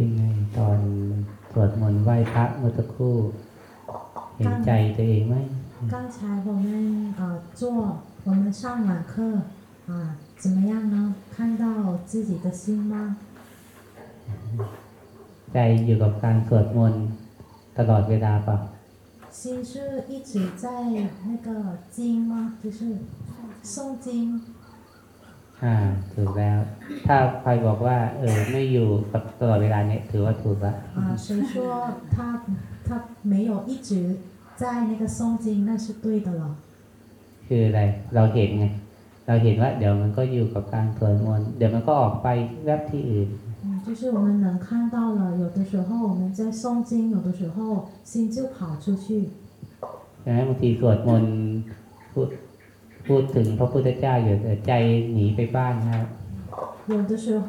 เป็นไงตอนสวดมนต์ไหว้พระเมื่อสักครู่ เห็นใจตัวเองไหม 刚才我们呃做我们上晚课啊、怎么样呢？看到自己的心吗？ ใจอยู่กับการสวดมนต์ตลอดเวลาเปล่ะ 心是一直在那个经吗？就是诵经。 อ่า ถูกแล้ว ถ้าใครบอกว่า เออ ไม่อยู่กับตลอดเวลาเนี่ยถือว่าถูกแล้ว 啊，谁说他他没有一直在那个诵经，那是对的了。 คืออะไร เราเห็นไง เราเห็นว่า เดี๋ยวมันก็อยู่กับการสวดมนต์ เดี๋ยวมันก็ออกไปแวบที่อื่น 嗯，就是我们能看到了，有的时候我们在诵经，有的时候心就跑出去。 ใช่ไหมบางทีสวดมนต์ พูดพูดถึงพระพุทธเจ้าอยู่แต่ใจหนีไปบ้านนะครับ 有的时候，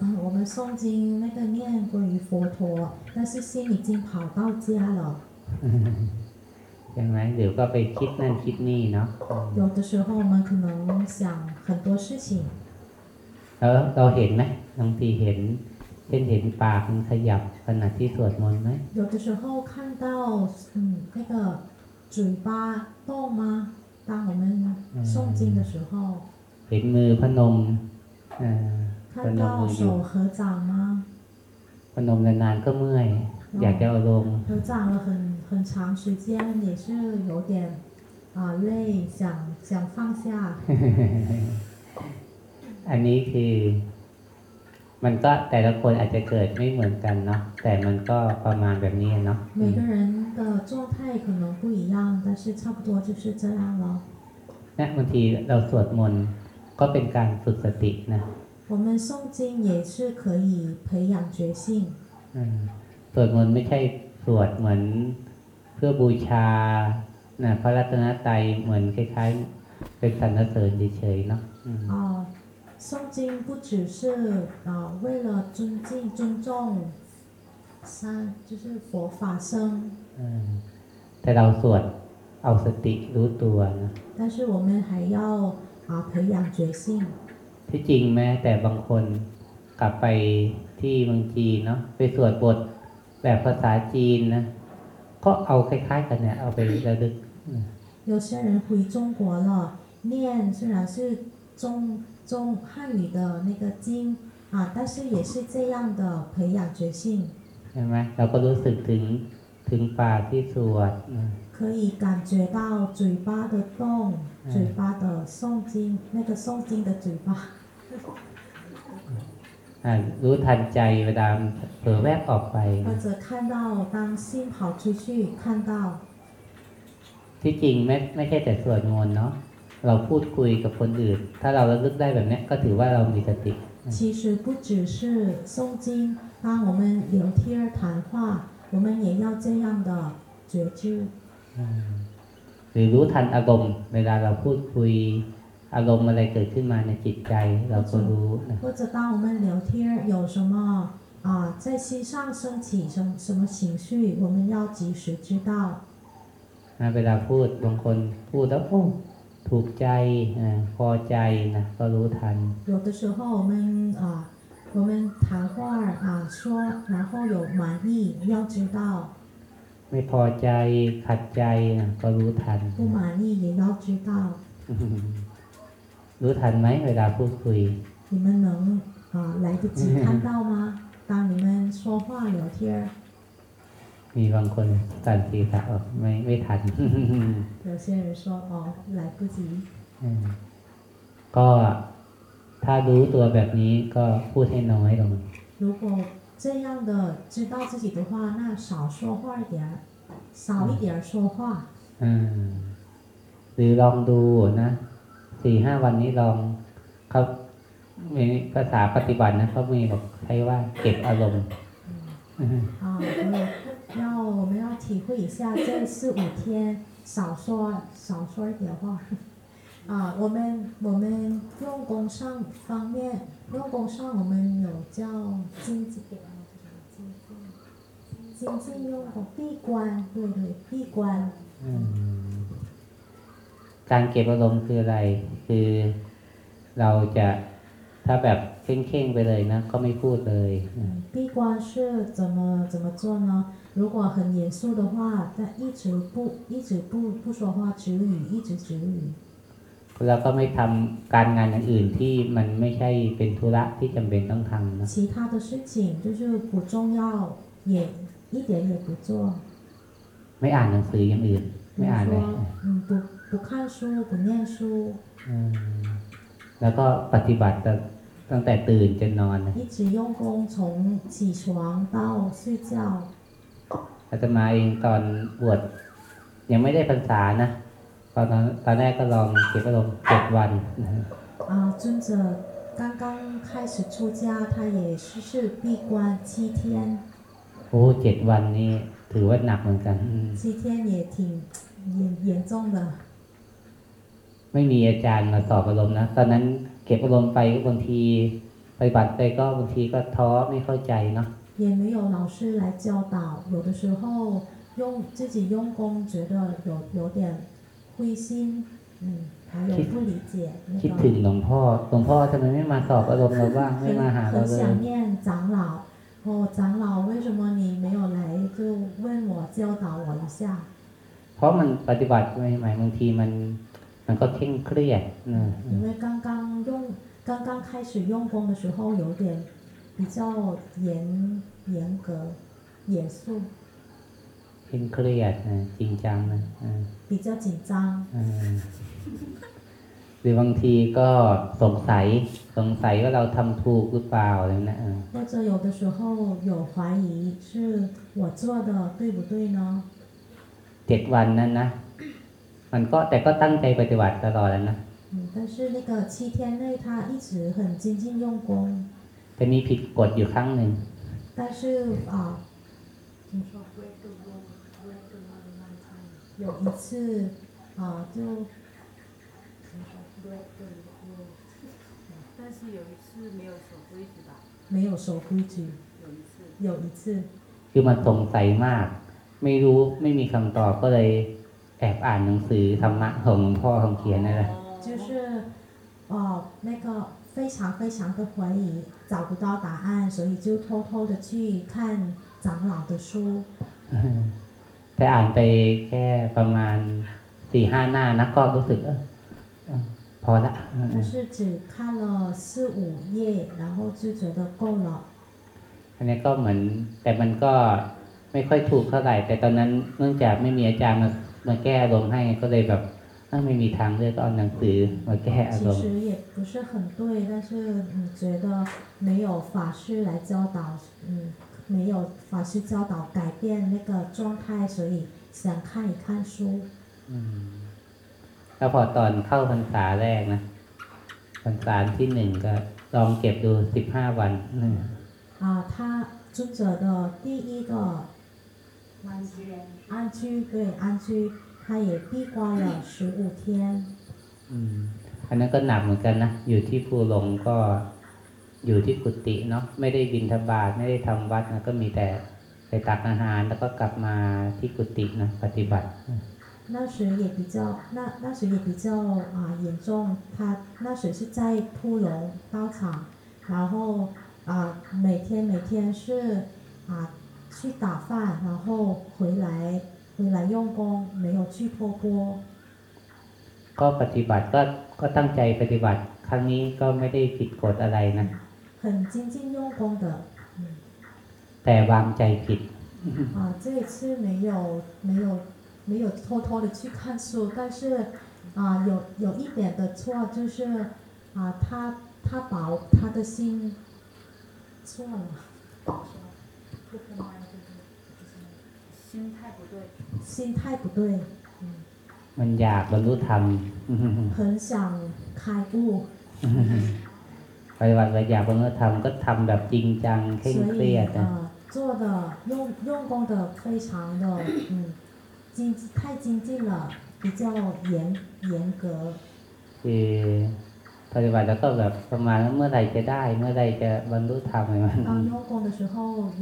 嗯，我们诵经那个念关于佛陀，但是心已经跑到家了。 ใช่ไหมเดี๋ยวก็ไปคิดนั่นคิดนี่เนาะ 有的时候我们可能想很多事情， แล้วเราเห็นไหมบางทีเห็น เช่นเห็นปากมันขยับขณะที่สวดมนต์ไหม 有的时候看到嗯那个嘴巴动吗？ 当我们诵经的时候， เห็นมือพนมอ่าพ 看 นม 到 มืออยู่ 手合掌吗？ พนมนานๆก็เมื่อย อยากจะเอาลง 合掌了很很长时间，也是有点啊、累，想想放下。 อันนี้คือ มันก็แต่ละคนอาจจะเกิดไม่เหมือนกันเนาะแต่มันก็ประมาณแบบนี้เนาะ 每个人的状态可能不一样，但是差不多就是这样了。 นะบางทีเราสวดมนต์ก็เป็นการฝึกสตินะ 我们诵经也是可以培养觉性， อืมสวดมนต์ไม่ใช่สวดเหมือนเพื่อบูชานะพระรัตนตรัยเหมือนคล้ายๆ เป็นสรรเสริญเฉยๆเนาะอืม 啊、 诵经不只是啊、为了尊敬尊重三就是佛法僧， อืมแต่เราสวดเอาสติรู้ตัวนะ 但是我们还要啊、培养觉性。 ที่จริงแม้แต่บางคนกลับไปที่เมืองจีนเนาะไปสวดบทแบบภาษาจีนนะ ก็เอาคล้ายๆกันเนี่ย เอาไประลึกอืม 有些人回中国了，念虽然是中 中汉语的那个经啊，但是也是这样的培养觉性， ใช่ไหมเราก็รู้สึกถึงถึงปากที่สวดนะ 可以感觉到嘴巴的动，嘴巴的诵经，那个诵经的嘴巴， อ่ารู้ทันใจเวลามันเผลอแวบออกไป 或者看到当心跑出去，看到 ที่จริงไม่ไม่ใช่แต่สวดมนต์เนาะ เราพูดคุยกับคนอื่น ถ้าเราระลึกได้แบบเนี้ยก็ถือว่าเรามีสติ 其实不只是诵经，当我们聊天谈话，我们也要这样的觉知。 หรือรู้ทันอารมณ์ เวลาเราพูดคุย อารมณ์อะไรเกิดขึ้นมาในจิตใจ เราก็รู้นะ 或者当我们聊天有什么啊、在心上升起什么什么情绪，我们要及时知道。 นะเวลาพูดบางคนพูดแล้วโอ้ ถูกใจอ่าพอใจนะก็รู้ทัน 有的时候我们啊、我们谈话啊说，然后有满意，要知道 ไม่พอใจขัดใจนะก็รู้ทัน 不满意也要知道。 รู้ทันไหมเวลาพูดคุย 你们能啊、来得及看到吗？当你们说话聊天， มีบางคนสั่นศีรษะออกไม่ไม่ทัน 有些人说哦来不及。 อืมก็ถ้ารู้ตัวแบบนี้ก็พูดให้น้อยลง 如果这样的知道自己的话，那少说话一点儿，少一点儿说话。 อืมหรือลองดูนะสี่ห้าวันนี้ลองเขามีภาษาปฏิบัตินะเขามีบอกใช้ว่าเก็บอารมณ์ 啊，我要我们要 体会一下这四五天少说少说一点话。啊，我们我们用功上方面，用功上我们有叫精进，精进用功闭关，对对，闭关。 อืมการเก็บอารมณ์คืออะไร คือเราจะ ถ้าแบบเข่งๆไปเลยนะ ก็ไม่พูดเลยนะ 嗯闭关是怎么怎么做呢？如果很严肃的话，但一直不一直不不说话，止语，一直止语。 แล้วก็ไม่ทำการงานอย่างอื่นที่มันไม่ใช่เป็นธุระที่จำเป็นต้องทำนะ 其他的事情就是不重要，也一点也不做。 ไม่อ่านหนังสืออย่างอื่น 比 ไม่ 如 อ่านเลย 说，嗯，不不看书，不念书， อืมแล้วก็ปฏิบัติตั้ง ตั้งแต่ตื่นจนนอนนะ 一直用功，从起床到睡觉。 อาตมาเองตอนบวชยังไม่ได้พรรษานะตอนนั้นตอนแรกก็ลองเก็บอารมณ์เจ็ดวันนะ 啊，尊者刚刚开始出家，他也是是闭关七天， โอ้เจ็ดวันนี้ถือว่าหนักเหมือนกันอืม 七天也挺严严重的。 ไม่มีอาจารย์มาสอบอารมณ์นะ ตอนนั้น เก็บอารมณ์ไปบางทีไปฏิบัติไปก็บางทีก็ท้อไม่เข้าใจเนาะ 也没有老师来教导，有的时候用自己用功，觉得有有点灰心，嗯，还有不理解那 คิดถึง 个， หลวงพ่อหลวงพ่อทำไมไม่มาสอบอารมณ์เราบ้างไม่มาหา 很 เรา 很 เลย 想念长老。哦，长老，为什么你没有来？就问我教导我一下。 เพราะมันปฏิบัติใหม่ๆบางทีมัน มันก็เคร่งเครียดนะ 因为刚刚 用刚刚开始用功的时候，有点比较严严格、严肃， เคร่งเครียดนะจริงจังนะอ่า 比较紧张。 อ่าหรือบางทีก็สงสัยสงสัยว่าเราทำถูกหรือเปล่าอะไรนะอ่า 或者有的时候有怀疑是我做的对不对呢？ เจ็ดวันนั้นนะ มันก็แต่ก็ตั้งใจปฏิบัติตลอดแล้วนะ 嗯， 但是那个七天内他一直很精进用功， แต่มีผิดกฎอยู่ครั้งหนึ่ง 但是啊，怎么说？有一次啊，就怎么说？但是有一次没有守规矩吧？没有守规矩，有一次，有一次 คือมันสงสัยมาก ไม่รู้ไม่มีคำตอบก็เลยแอบอ่านหนังสือธรรมะของหลวงพ่อคำเขียนนั่นแหละ 就是哦，那个非常非常的怀疑，找不到答案，所以就偷偷的去看长老的书。 แต่อ่านไปแค่ประมาณสี่ห้าหน้านะก็รู้สึกเออเออพอละ 但是只看了四五页，然后就觉得够了。 อันนี้ก็เหมือน แต่มันก็ไม่ค่อยถูกเท่าไหร่ แต่ตอนนั้นเนื่องจากไม่มีอาจารย์มามาแก้อารมณ์ให้ก็เลยแบบ เอ้าไม่มีทางเลือกก็เอาหนังสือมาแก้อา 其 รมณ์ 实也不是很对，但是嗯，觉得没有法师来教导，嗯，没有法师教导改变那个状态，所以想看一看书。 อืมแล้วพอตอนเข้าพรรษาแรกนะพรรษาที่หนึ่งก็ลองเก็บดูสิบห้าวันอืม 啊，他尊者的第一个安居安居，对安居， 他也闭关了十五天。 อืมอันนั้นก็หนักเหมือนกันนะ อยู่ที่ภูหลงก็อยู่ที่กุฏิเนาะ ไม่ได้บินทบาทไม่ได้ทำวัดนะก็มีแต่ไปตักอาหารแล้วก็กลับมาที่กุฏินะปฏิบัติ 那时也比较，那那时也比较啊严重，他那时是在铺龙道场，然后啊每天每天是啊去打饭，然后回来 回来用功，没有去坡坡。 ก็ปฏิบัติก็ก็ตั้งใจปฏิบัติ ครั้งนี้ก็ไม่ได้ผิดกฎอะไรนะ 很精进用功的， แต่วางใจผิด 啊，这一次没有没有没有偷偷的去看书，但是啊，有有一点的错就是啊，他他把他的心错了， 心态不对，心态不对， มันอยากบรรลุธรรม 很想开悟， ปฏิบัติไปอยากบรรลุธรรมก็ทำแบบจริงจังเคร่ง 所 เครี 以 ยดนะ 呃做的用用功的非常的嗯精太精进了，比较严严格。 คือ ปฏิบัติแล้วก็แบบประมาณว่าเมื่อไหร่จะได้ เมื่อไหร่จะบรรลุธรรมอะไรมัน 当用功的时候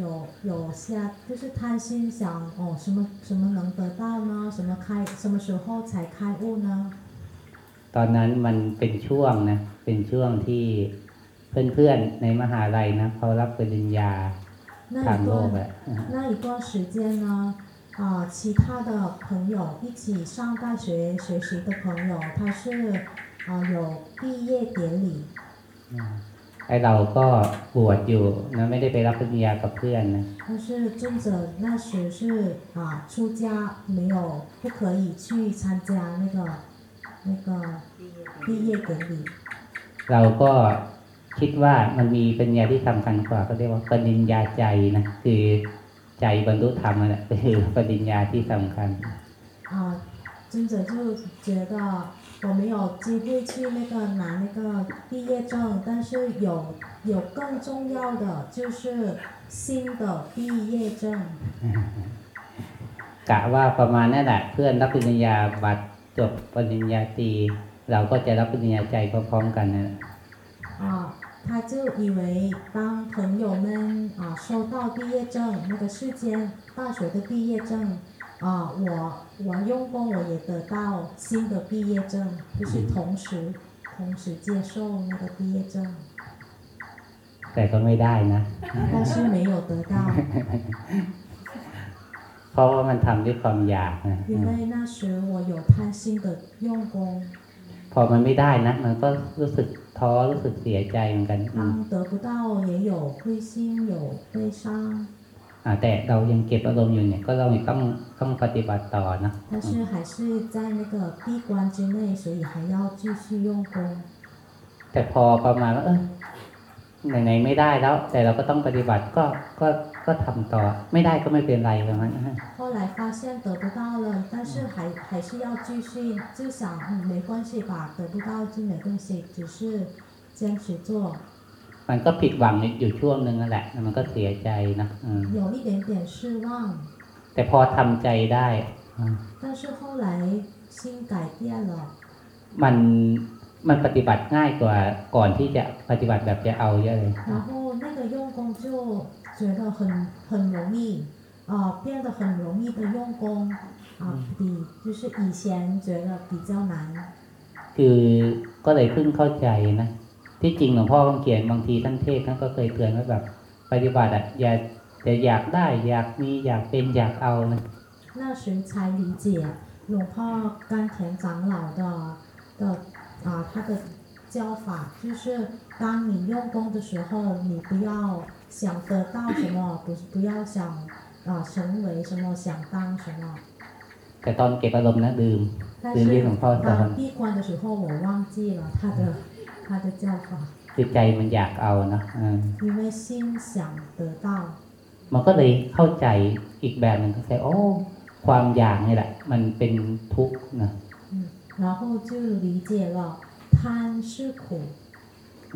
有有下就是贪心想哦什么什么能得到呢？什么开什么时候才开悟呢？ ตอนนั้นมันเป็นช่วงนะ เป็นช่วงที่ เพื่อนๆในมหาลัยนะเขารับปริญญา 那 ทาง 一 โลก 段 แหละ 那一段时间呢，啊、其他的朋友一起上大学学习的朋友，他是 啊、有毕业典礼， ไอเราก็บวชอยู่นะไม่ได้ไปรับปริญญากับเพื่อนนะ 但是尊者那时是啊、出家，没有不可以去参加那个那个毕业典毕业典礼。 เราก็คิดว่ามันมีปริญญาที่สำคัญกว่าก็เรียกว่าปริญญาใจนะคือใจบรรลุธรรมนั่นแหละคือปริญญาที่สำคัญ 啊，尊者就觉得 我没有机会去那个拿那个毕业证，但是有有更重要的就是新的毕业证。 กะว่าประมาณนั่นแหละเพื่อนรับปริญญาบัตรจบปริญญาตรีเราก็จะรับปริญญาใจพร้อมๆกันนะ 啊，他就以为当朋友们啊收到毕业证，那个世间大学的毕业证， 啊，我我用功我也得到新的毕业证，就是同时同时接受那个毕业证， แต่ก็ไม่ได้นะ 但是没有得到， เพราะว่ามันทำด้วยความอยากนะ 因为那时我有贪心的用功， พอมันไม่ได้นะ มันก็รู้สึกท้อรู้สึกเสียใจเหมือนกันอืม 当得不到也有灰心有悲伤， อ่า แต่เรายังเก็บอารมณ์อยู่เนี่ย ก็เราต้องต้องปฏิบัติต่อนะ 但是还是在那个闭关之内，所以还要继续用功。 แต่พอประมาณว่าเออไหนๆไม่ได้แล้ว แต่เราก็ต้องปฏิบัติก็ก็ก็ทำต่อ ไม่ได้ก็ไม่เป็นไรประมาณนั้น 后来发现得不到了，但是还还是要继续，就想嗯没关系吧，得不到就没关系，只是坚持做。 มันก็ผิดหวังอยู่ช่วงหนึ่งนั่นแหละแล้วมันก็เสียใจนะอืม 有一点点失望， แต่พอทำใจได้อืม 但是后来心改变了， มันมันปฏิบัติง่ายกว่าก่อนที่จะปฏิบัติแบบจะเอาเยอะเลย 然后那个用功就觉得很很容易，啊、变得很容易的用功，啊、比就是以前觉得比较难。 คือก็เลยเพิ่งเข้าใจนะ ที่จริงหลวงพ่อบางเขียนบางทีท่านเทศน์ท่านก็เคยเตือนว่าแบบ ปฏิบัติอะอย่าอย่าอยากได้อยากมีอยากเป็นอยากเอานะ 那时才理解龙泡甘田长老的的啊他的教法，就是当你用功的时候，你不要想得到什么，不是不要想啊成为什么，想当什么。 แต่ตอนเก็บอารมณ์นะลืม 但 ลืมที่หลวงพ่อสอน 当闭关的时候，我忘记了他的 他的教法， คือใจมันอยากเอานะอืม 因为心想得到， มันก็เลยเข้าใจอีกแบบหนึ่งเข้าใจโอ้ ความอยากนี่แหละ มันเป็นทุกข์นะ 嗯，然后就理解了贪是苦，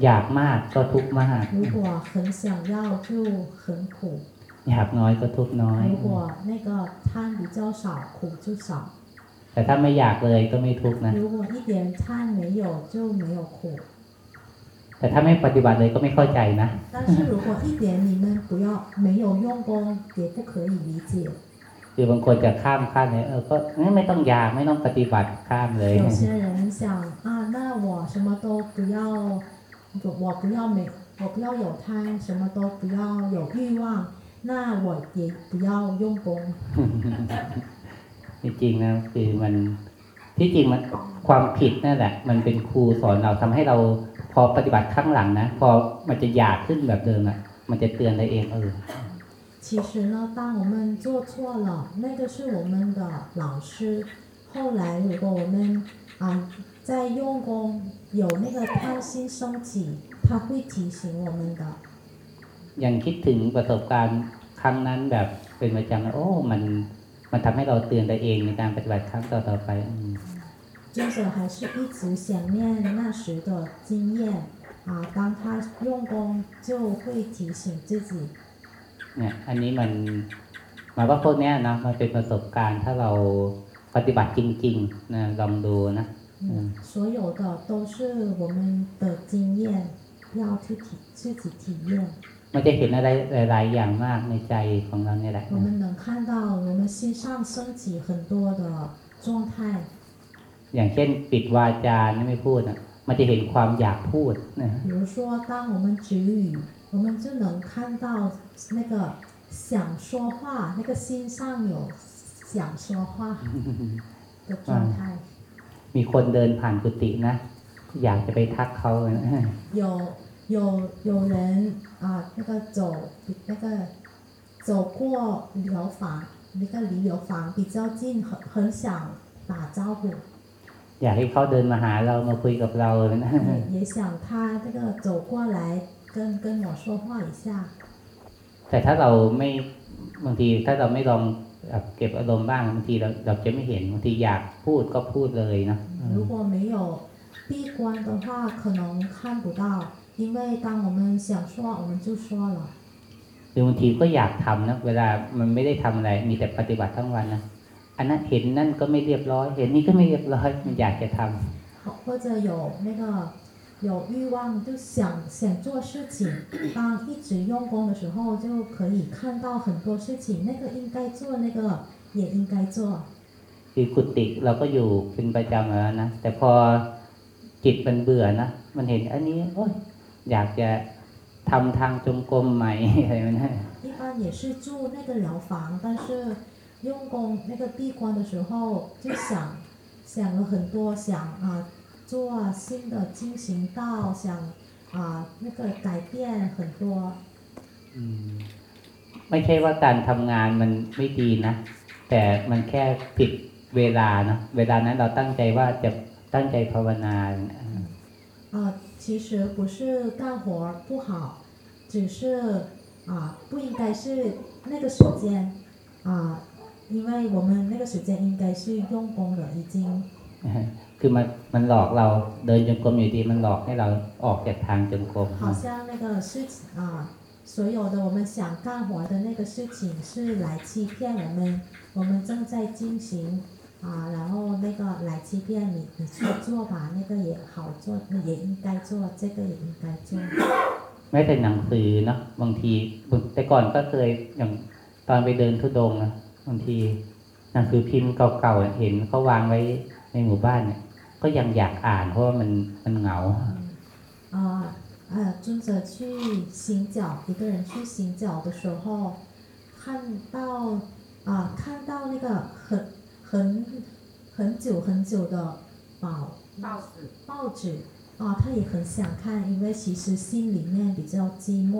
อยากมากก็ทุกข์มาก 如果很想要就很苦。 อยากน้อยก็ทุกข์น้อย 如果那个贪比较少，苦就少； แต่ถ้าไม่อยากเลยก็ไม่ทุกข์นะ 如果一点贪没有，就没有苦。 แต่ถ้าไม่ปฏิบัติเลยก็ไม่เข้าใจนะ 但是如果一点你们不要没有用功，也不可以理解。 คือบางคนจะข้ามขั้นเลยเออก็งั้นไม่ต้องอยากไม่ต้องปฏิบัติข้ามเลย 有些人想啊，那我什么都不要，我不要没，我不要有贪，什么都不要有欲望，那我也不要用功。 จริงๆนะคือมัน ที่จริงมันความผิดนั่นแหละ มันเป็นครูสอนเราทำให้เราพอปฏิบัติข้างหลังนะ พอมันจะอยากขึ้นแบบเดิมอ่ะ มันจะเตือนเราเองเออ 其实呢，当我们做错了，那个是我们的老师。后来，如果我们啊在用功有那个贪心升起，他会提醒我们的。 ยังคิดถึงประสบการณ์ครั้งนั้นแบบเป็นประจำนะโอ้ มัน มันทำให้เราเตือนตัวเองในการปฏิบัติครั้งต่อๆไปอืม 尊者还是一直想念那时的经验啊，当他用功就会提醒自己。 เนี่ย อันนี้มันหมายว่าพวกเนี้ยนะมันเป็นประสบการณ์ถ้าเราปฏิบัติจริงๆนะลองดูนะ 嗯，所有的都是我们的经验，要去体自己体验。 มันจะเห็นอะไรหลาย ๆ อย่างมากในใจของเราเนี่ยแหละ 我们能看到我们心上升起很多的状态。 อย่างเช่น ปิดวาจานี่ไม่พูดอ่ะ มันจะเห็นความอยากพูดนะ 比如说，当我们止语，我们就能看到那个想说话，那个心上有想说话的状态。 มีคนเดินผ่านกุฏินะ อยากจะไปทักเขานะ 有 有有人啊，那个走那个走过疗房，那个离疗房比较近，很很想打招呼， อยากให้เขาเดินมาหาเรามาคุยกับเรานะ 也也想他这个走过来跟跟我说话一下。 แต่ถ้าเราไม่บางทีถ้าเราไม่ลองแบบเก็บอารมณ์บ้างบางทีเราเราจะไม่เห็นบางทีอยากพูดก็พูดเลยนะ 如果没有闭关的话，可能看不到， 因为当我们想说，我们就说了。 หรือบางทีก็อยากทำนะ เวลามันไม่ได้ทำอะไร มีแต่ปฏิบัติทั้งวันนะอันนั้นเห็นนั่นก็ไม่เรียบร้อย เห็นนี่ก็ไม่เรียบร้อย มันอยากจะทำ 好，或者有那个有欲望，就想想做事情。当一直用功的时候，就可以看到很多事情，那个应该做，那个也应该做。 คือกุฏิเราก็อยู่เป็นประจำแล้วนะ แต่พอจิตมันเบื่อนะ มันเห็นอันนี้โอ๊ย อยากจะทำทางจงกรมใหม่ อะไรมันนะ 一般也是住那个疗房，但是用功那个闭关的时候，就想想了很多，想啊做新的进行道，想啊那个改变很多。 อืมไม่ใช่ว่าการทำงานมันไม่ดีนะ แต่มันแค่ผิดเวลานะเวลานั้นเราตั้งใจว่าจะตั้งใจภาวนา 啊， 其实不是干活不好，只是啊，不应该是那个时间啊，因为我们那个时间应该是用功了，已经 คือมันมันหลอกเราเดินจงกรมอยู่ดีมันหลอกให้เราออกจากทางจงกรม 好像那个事情啊，所有的我们想干活的那个事情是来欺骗我们，我们正在进行 啊，然后那个来欺骗你，你去做吧，那个也好做，也应该做，这个也应该做。 แม้แต่หนังสือเนาะบางทีแต่ก่อนก็เคยอย่างตอนไปเดินทุดงค์นะบางทีหนังสือพิมพ์เก่าๆเห็นเขาวางไว้ในหมู่บ้านเนี่ย ก็ยังอยากอ่านเพราะว่ามันมันเหงา 啊呃，尊者去行脚，一个人去行脚的时候，看到啊看到那个很 很很久很久的报报纸报纸啊，他也很想看，因为其实心里面比较寂寞，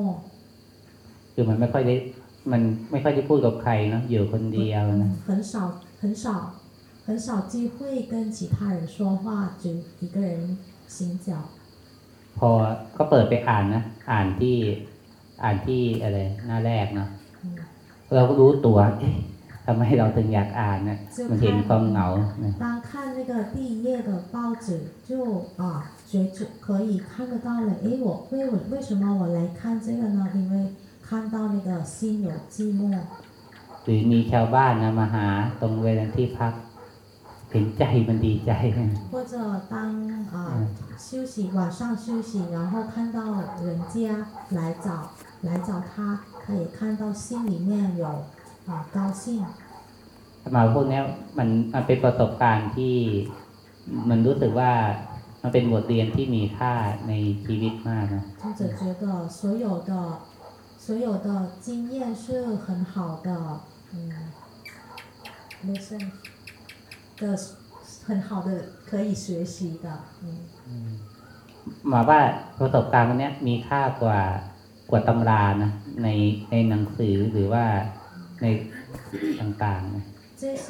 คือมันไม่ค่อยได้มันไม่ค่อยได้พูดกับใครเนาะอยู่คนเดียวนะ 很少很少很少机会跟其他人说话，只一个人行脚。 พอก็เปิดไปอ่านนะอ่านที่อ่านที่อะไรหน้าแรกเนาะ 嗯， เราก็รู้ตัวเอ๊ะ ทำไมเราถึงอยากอ่านนะมันเห็นความเหงานะ 当看那个第一页的报纸，就啊，觉知可以看得到了。诶，我为我为什么我来看这个呢？因为看到那个心有寂寞， หรือมีชาวบ้านนะมาหาตรงเวลาที่พักเห็นใจมันดีใจ 或者当啊休息晚上休息，然后看到人家来找来找他，他也看到心里面有 啊高兴。 มาพวกเนี้ยมันมันเป็นประสบการณ์ที่มันรู้สึกว่ามันเป็นบทเรียนที่มีค่าในชีวิตมากนะ 作者觉得所有的所有的经验是很好的，嗯，lesson 的很好的可以学习的，嗯， หมายว่าประสบการณ์พวกเนี้ยมีค่ากว่ากว่าตำรานะในในหนังสือหรือว่า ในต่างๆนะ 这些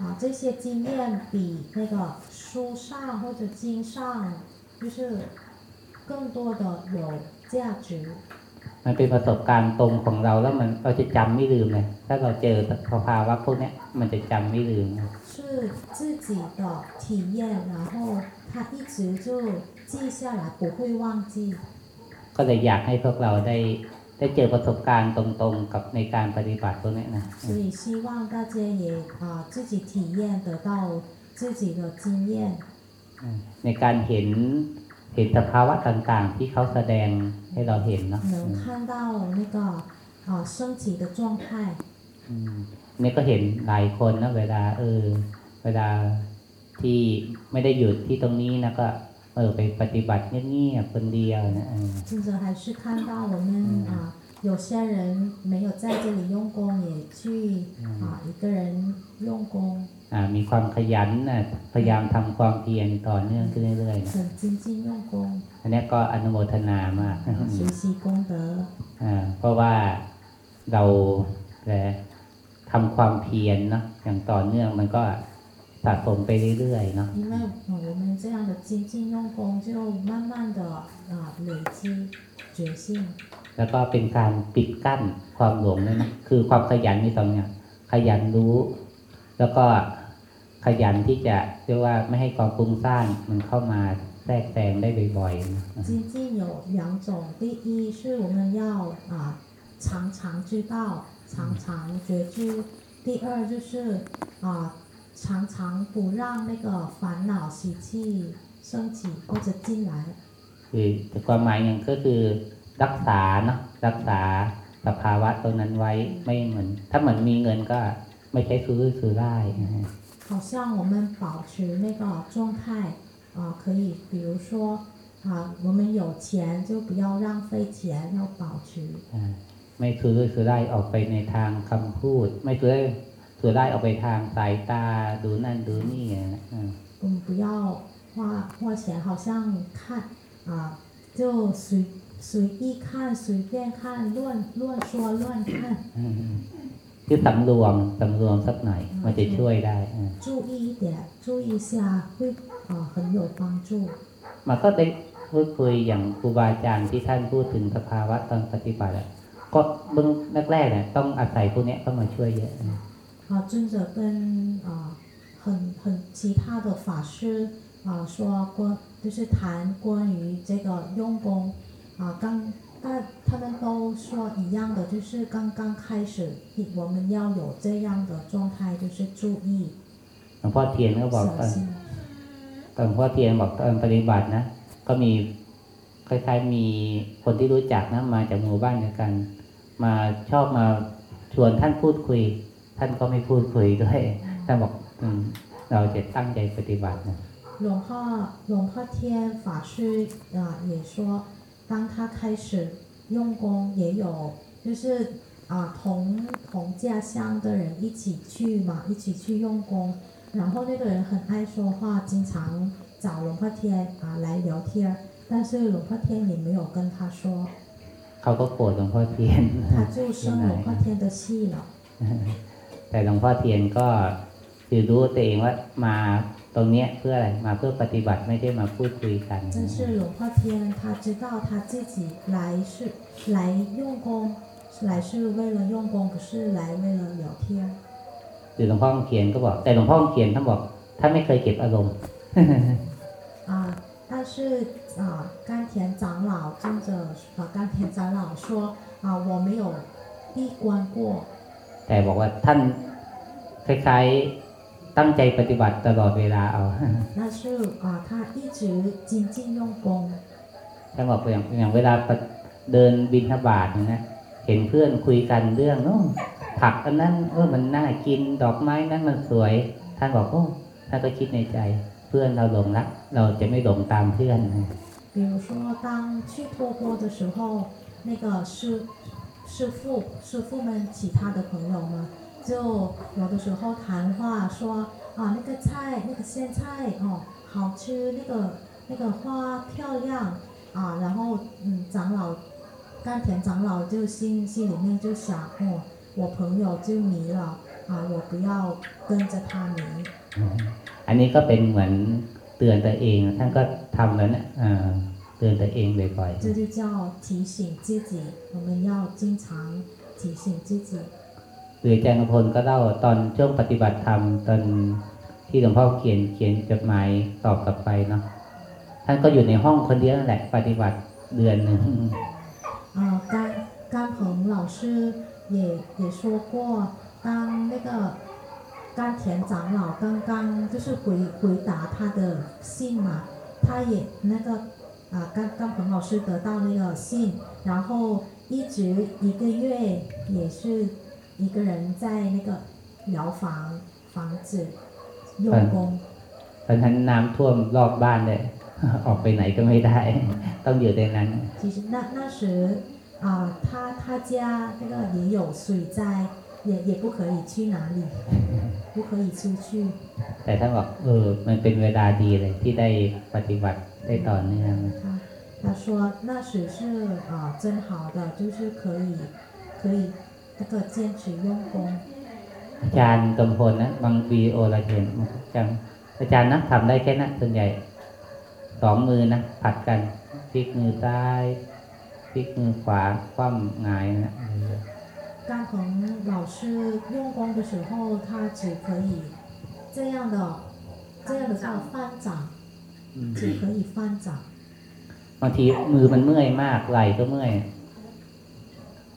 啊这些经验比那个书上或者经上就是更多的有价值。 มันเป็นประสบการณ์ตรงของเราแล้วมันเราจะจำไม่ลืมเลย ถ้าเราเจอสภาวะพวกเนี้ยมันจะจำไม่ลืมนะ 是自己的体验，然后他一直就记下来，不会忘记。 ก็เลยอยากให้พวกเราได้ ได้เจอประสบการณ์ตรงๆ กับในการปฏิบัติพวกเนี้ยนะ 所以希望大家也啊、自己体验得到自己的经验， ในการเห็นเห็นสภาวะต่างๆ ที่เขาแสดงให้เราเห็นเนาะ 能看到那个啊、升起的状态。 อืมนี่ก็เห็นหลายคนนะเวลา เออ เวลาที่ไม่ได้หยุดที่ตรงนี้นะก็ เออไปปฏิบัติเงียบๆคนเดียวนะเออ 尊者还是看到我们啊，有些人没有在这里用功，也去啊一个人用功， อ่ามีความขยันนะพยายามทำความเพียรต่อเนื่องขึ้นเรื่อยๆนะ 很精进用功， อันนี้ก็อนุโมทนามาก 学习功德。 อ่าเพราะว่าเราแหละทำความเพียรเนาะอย่างต่อเนื่องมันก็ สะสมไปเรื่อยๆเนาะ 因为呃我们这样的精进用功，就慢慢的啊累积觉性， แล้วก็เป็นการปิดกั้นความหลงด้วยนะคือความขยันมีสองอย่างขยันรู้ แล้วก็ขยันที่จะเรียกว่าไม่ให้ความฟุ้งซ่านมันเข้ามาแทรกแซงได้บ่อยๆนะ 精进有两种，第一是我们要啊常常知道，常常觉知；第二就是啊 常常不让那个烦恼习气升起或者进来。 คือแต่ความหมายอย่างก็คือรักษาเนาะรักษาสภาวะตรงนั้นไว้ไม่เหมือน ถ้าเหมือนมีเงินก็ไม่ใช้ซื้อซื้อได้นะฮะ 好像我们保持那个状态啊、可以比如说啊，我们有钱就不要浪费钱，要保持。 อ่าไม่ซื้อซื้อได้ออกไปในทางคำพูด ไม่ซื้อ ซื้อได้ออกไปทางสายตาดูนั่นดูนี่นะอืม 嗯，不要花花钱，好像看啊、就随随意看、随便看、乱乱说、乱看， อืมคือสำรวมสำรวมสักหน่อย มันจะช่วยได้อ่า 注意一点，注意一下，会啊、很有帮助。 มันก็ได้พูดคุยอย่างครูบาอาจารย์ที่ท่านพูดถึงสภาวะตอนปฏิบัติอะก็เบื้องแรกๆเนี่ยต้องอาศัยพวกเนี้ยเข้ามาช่วยเยอะนะ 啊，尊者跟啊、很很其他的法师啊说关，就是谈关于这个用功啊，刚但他们都说一样的，就是刚刚开始，我们要有这样的状态，就是注意 หลวงพ่อเทียนก็บอกตอน 小心。 ตอนหลวงพ่อเทียนบอกตอนปฏิบัตินะ ก็มีคล้ายๆมีคนที่รู้จักนะมาจากหมู่บ้านเดียวกัน มาชอบมาชวนท่านพูดคุย ท่านก็ไม่พูดคุยด้วยท่านบอกอืมเราจะตั้งใจปฏิบัตินะ 龙化龙化天法师啊、也说，当他开始用功，也有就是啊、同同家乡的人一起去嘛，一起去用功。然后那个人很爱说话，经常找龙化天啊来聊天，但是龙化天也没有跟他说， เขาก็โกรธหลวงพ่อเทียน 他就生龙化天的气了。 แต่หลวงพ่อเทียนก็คือรู้ตัวเองว่ามาตรงเนี้ยเพื่ออะไรมาเพื่อปฏิบัติไม่ได้มาพูดคุยกัน 但是龙化天他知道他自己来是来用功，来是为了用功，不是来为了聊天。 หรือหลวงพ่อเขียนก็บอก แต่หลวงพ่อเขียนท่านบอกท่านไม่เคยเก็บอารมณ์ 啊，但是啊，甘田长老尊者啊，甘田长老说啊，我没有闭关过， แต่บอกว่าท่าน คล้ายๆตั้งใจปฏิบัติตลอดเวลาเอา 但是啊，他一直精进用功。 ท่านบอกอย่างอย่างเวลาเดินบินทบาทเนี่ยนะ เห็นเพื่อนคุยกันเรื่องโน้ผักอันนั้นเออมันน่ากินดอกไม้นั้นมันสวย ท่านบอกโอ้ท่านก็คิดในใจ เพื่อนเราหลงรักเราจะไม่หลงตามเพื่อนนะ 比如说，当去托钵的时候，那个师 师傅师傅们其他的朋友们，就有的时候谈话说啊，那个菜那个鲜菜哦好吃，那个那个花漂亮啊，然后嗯，长老甘田长老就心心里面就想哦，我朋友就迷了啊，我不要跟着他迷。 อันนี้ก็เป็นเหมือนเตือนตัวเอง ท่านก็ทำแล้วเนี่ยอ่าเ ตือนตัวเองบ่อยๆ 这就叫提醒自己，我们要经常提醒自己。 หรืออาจารย์กพลก็เล่าตอนช่วงปฏิบัติธรรมตอนที่หลวงพ่อเขียนเขียนจดหมายตอบกลับไปเนาะท่านก็อยู่ในห้องคนเดียวนั่นแหละ ปฏิบัติเดือนหนึ่ง 呃，甘甘鹏老师也也说过，当那个甘田长老刚刚就是回回答他的信嘛，他也那个 啊、甘甘鹏老师得到那个信，然后一直一个月也是一个人在那个疗房房子用功。 ตอนนั้นน้ำท่วมรอบบ้านเลย ออกไปไหนก็ไม่ได้ ต้องอยู่ในนั้น 其实那那时啊、他他家那个也有水灾，也也不可以去哪里，不可以出去。 แต่ท่านบอกเออ มันเป็นเวลาดีเลยที่ได้ปฏิบัติ ได้ต่อเนื่อง 他他说那时是啊、真好的，就是可以可以那个坚持用功。 อาจารย์กำพลนะบางวีโอเราเห็นจังอาจารย์นะทำได้แค่นั้นส่วนใหญ่สองมือนะผัดกันพลิกมือซ้ายพลิกมือขวาคว่ำหงายนะ 刚恒老师用功的时候，他只可以这样的，这样的叫翻掌， อืม 只可以翻掌。 บางทีมือมันเมื่อยมากไหล่ก็เมื่อย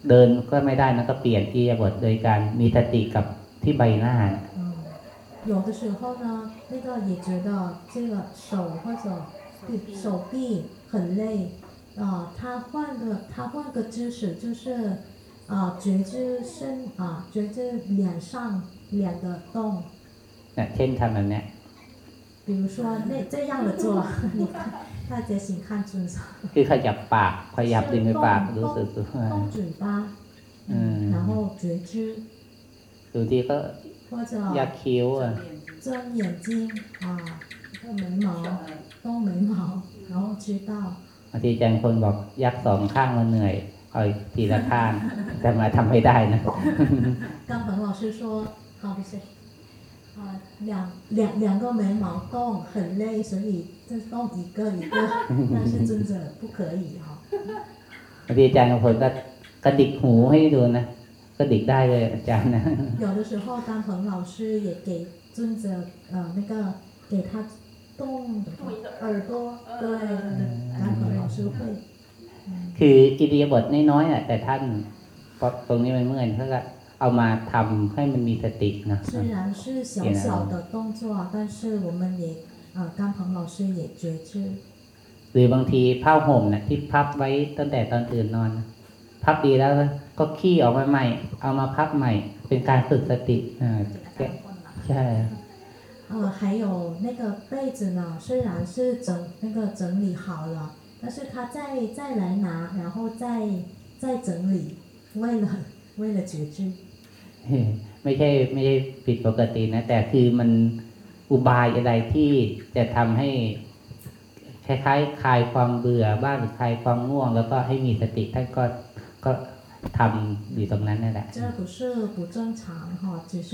เดินก็ไม่ได้นะก็เปลี่ยนที่บทโดยการมีสติกับที่ใบหน้า 嗯，有的时候呢，那个也觉得这个手或者对手臂很累，啊、他换个他换个姿势，就是啊、觉知身啊、觉知脸上脸的动， นะเช่นทำแบบเนี้ย 比如说那这样的做，你看大家请看尊上， คือขยับปากขยับริมฝีปากรู้สึกว่า 动嘴巴，嗯然后觉知 บางทีก็ 或者 ยักคิ้วอ่ะ 睁眼睛，睁眼睛啊，动眉毛，动眉毛，然后知道。 บางทีอาจารย์คนบอกยักสองข้างมันเหนื่อยเอาอีกทีละข้าง แต่มาทำไม่ได้นะ 刚彭老师说，好不是， 啊，两两两个眉毛动很累，所以这动一个一个，但是尊者不可以哈、 บางทีอาจารย์บางคนก็กระดิกหูให้ดูนะกระดิกได้เลยอาจารย์นะ 有的时候刚彭老师也给尊者呃那个给他动耳朵，对，刚彭老师会，嗯 คืออิริยาบถน้อยๆอ่ะแต่ท่านพอตรงนี้มันเมื่อยเขาก็ เอามาทำให้มันมีสตินะ 虽然是小小的动作，但是我们也呃刚彭老师也觉知。 หรือบางทีผ้าห่มนะที่พับไว้ตั้งแต่ตอนตื่นนอนนะพับดีแล้วนะก็ขี้ออกมาใหม่ เอามาพับใหม่ เป็นการฝึกสติอ่า 给他干混了。 ใช่ 呃，还有那个被子呢，虽然是整那个整理好了，但是他再再来拿，然后再再整理，为了 为了觉知。 ไม่ใช่ไม่ใช่ผิดปกตินะ แต่คือมันอุบายอะไรที่จะทำให้คล้ายๆคลายความเบื่อบ้างหรือคลายความง่วง แล้วก็ให้มีสติท่านก็ก็ทำอยู่ตรงนั้นนั่นแหละ 这不是不正常哈，只是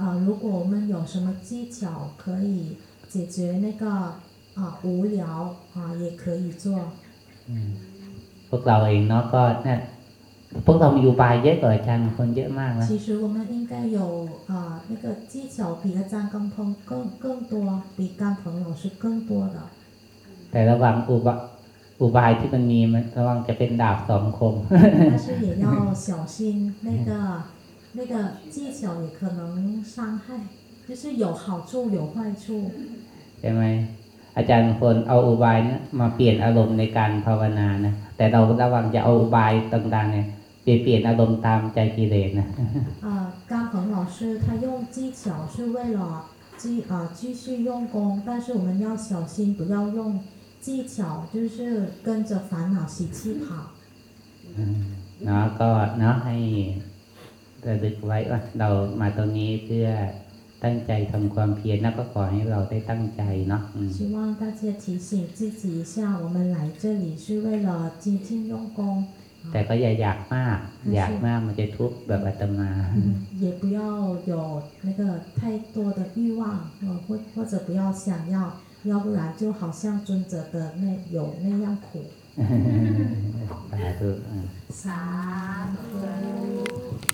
呃，如果我们有什么技巧可以解决那个啊、无聊啊，也可以做。 อืมพวกเราเองเนาะก็เนี่ย พวกเรามีอุบายเยอะกว่าอาจารย์คนเยอะมากนะ 其实我们应该有啊、那个技巧比阿张刚鹏更更多，比甘鹏老师更多的。 แต่ระวังอุบะอุบายที่มันมีมันระวังจะเป็นดาบสองคม 但是也要小心，那个那个技巧也可能伤害，就是有好处有坏处。 ใช่ไหมอาจารย์บางคนเอาอุบายเนี่ยมาเปลี่ยนอารมณ์ในการภาวนานะแต่เราระวังจะเอาอุบายต่างๆเนี่ย เปลี่ยนเปลี่ยนอารมณ์ตามใจกิเลสนะ 啊，甘鹏老师他用技巧是为了继啊继续用功，但是我们要小心，不要用技巧，就是跟着烦恼习气跑。 เนาะก็เนาะให้ระลึกไว้ว่าเรามาตรงนี้เพื่อตั้งใจทำความเพียรนะก็ขอให้เราได้ตั้งใจเนาะอืม 希望大家提醒自己一下，我们来这里是为了精进用功， แต่ก็อย่าอยากมาก อยากมากมันจะทุกข์แบบอาตมา 嗯，也不要有那个太多的欲望，呃，或或者不要想要，要不然就好像尊者的那有那样苦。 สาธุอืม 三分。